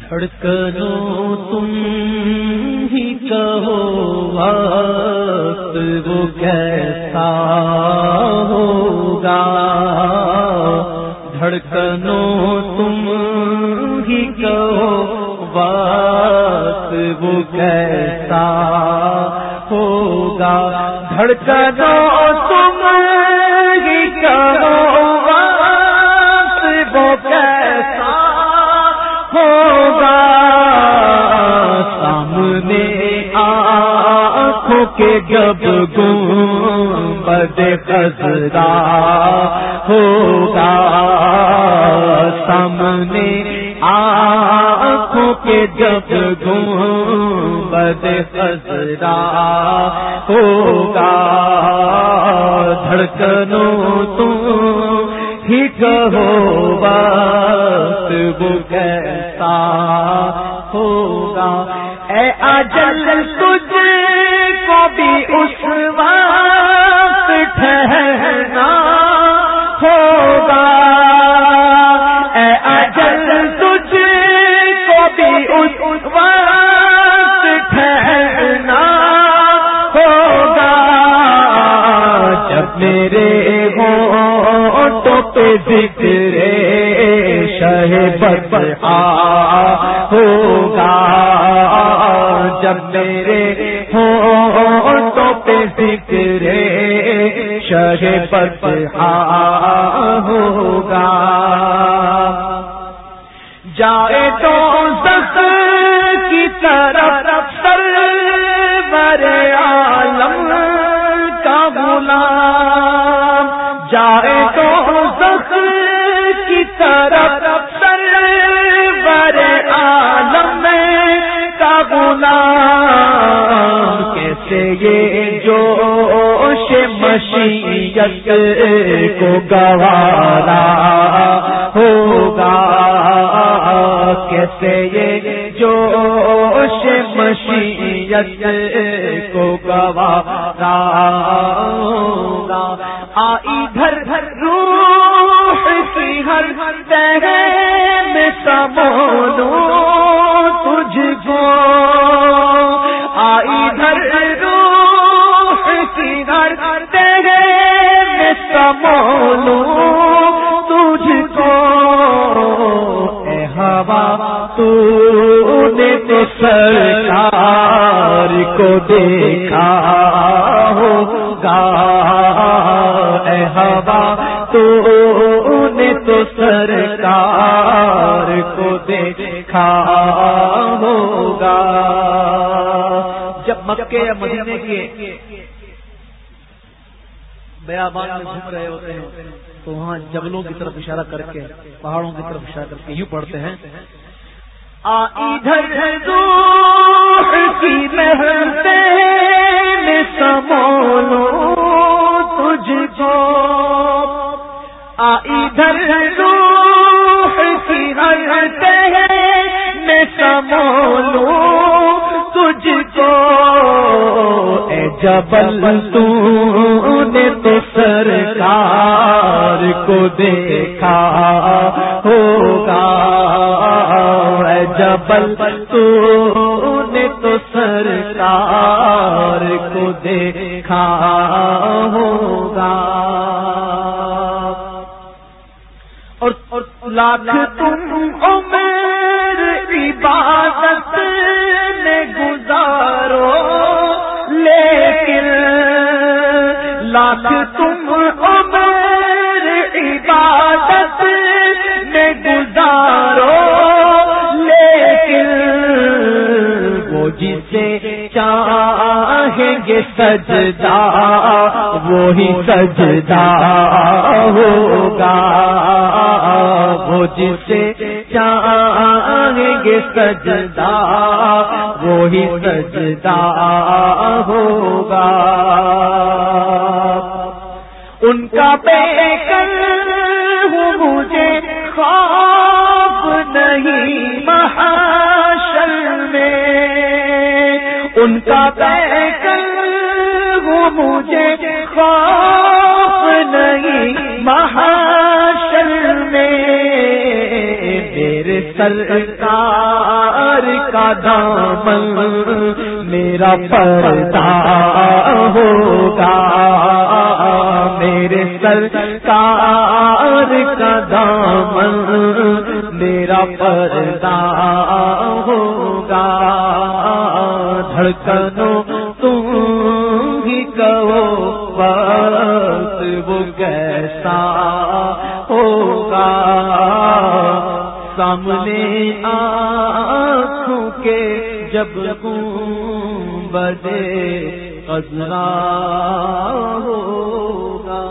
دھڑکنو تم ہی کہو وقت، وہ کیسا ہوگا؟ دھڑکنو تم ہی کہو وقت، وہ کیسا ہوگا؟ دھڑکنو تم ہی کہو وقت، وہ کیسا کے جب گم بد خزرا ہوگا، سامنے آنکھوں کے جب گم بد خزرا ہوگا، دھڑکنوں تم ہی کہو بات وہ کیسا ہوگا۔ اے اجل تجھ کو بھی اس وقت ٹھہرنا ہوگا۔ اے اجل تجھ کو بھی اس وقت ٹھہرنا ہوگا۔ جب میرے پہ ذکر شہ بر ہوگا۔ جب میرے ہو تو پہ ذکر شہ پر ہوگا۔ جائے تو سس کی طرف سر برے غلام کیسے یہ جو مشیت کو گوارا ہوگا۔ کیسے یہ جو مشیت کو گوارا ہوگا؟ آئی گھر گھر روح کی ہر تیرے میں سبولو میں سبولو تجھ کو اے ہوا تو نے تو سرکار کو دیکھا ہوگا۔ اے ہوا تو نے تو سرکار کو دیکھا ہوگا۔ جب مکے یا مہینے کے بیابان میں گھوم رہے ہوتے ہیں، تو وہاں جبلوں کی طرف اشارہ کر کے، پہاڑوں کی طرف اشارہ کر کے یوں پڑھتے ہیں۔ میں سمولو تجھ کو۔ ادھر روح کی میں سمولو تجھ کو۔ اے جبل تو نے تو سرکار کو دیکھا ہوگا۔ اے جبل تو نے تو سرکار کو دیکھا ہوگا۔ اور لاکھ تم عمر لاکھ تم عمر عبادت میں گزارو، لیکن وہ جسے چاہیں گے سجدہ، وہی سجدہ ہوگا۔ وہ جسے چاہیں گے سجدہ، وہی سجدہ ہوگا۔ ان کا بیکل ہوں مجھے خواب نہیں محاشر میں۔ ان کا بیکل ہوں مجھے خواب نہیں محاشر میں۔ میرے سرکار کا دامن میرا پردہ ہوگا۔ میرے سرکار کا دامن میرا پردہ ہوگا۔ دھڑکنوں تم ہی کہو، بس وہ کیسا ہوگا؟ سامنے آنکھوں کے جب بدے ہوگا۔